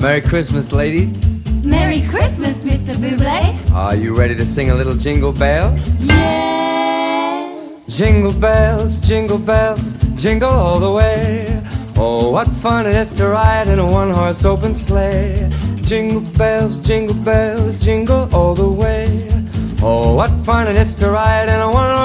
Merry Christmas, ladies. Merry Christmas, Mr. Buble. Are you ready to sing a little jingle bells? Yes. Jingle bells, jingle bells, jingle all the way. Oh, what fun it is to ride in a one horse open sleigh. Jingle bells, jingle bells, jingle all the way. Oh, what fun it is to ride in a one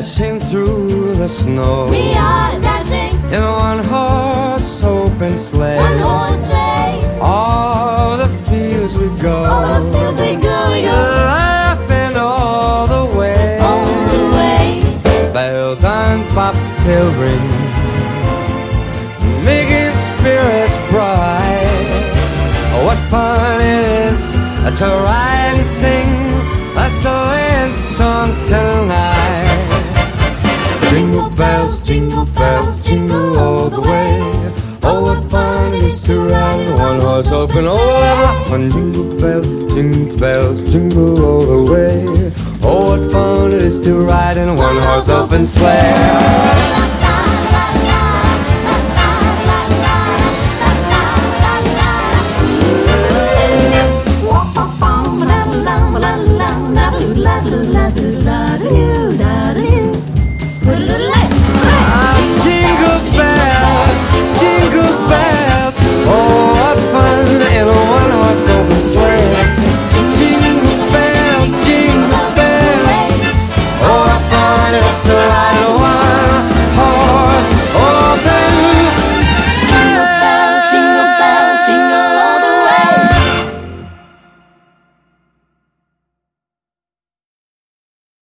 Dashing through the snow We are dashing in a one horse open sleigh. one horse sleigh. All the fields we go, All the fields we go, we go laughing all the way. all the way. Bells on bobtail ring, making spirits bright. What fun it is to ride and sing a sleighing song tonight. Bells, jingle bells, jingle all the way. Oh, what fun it is to ride in one horse open. Oh, what fun! Jingle bells, jingle bells, jingle all the way. Oh, what fun it is to ride in one horse open sleigh.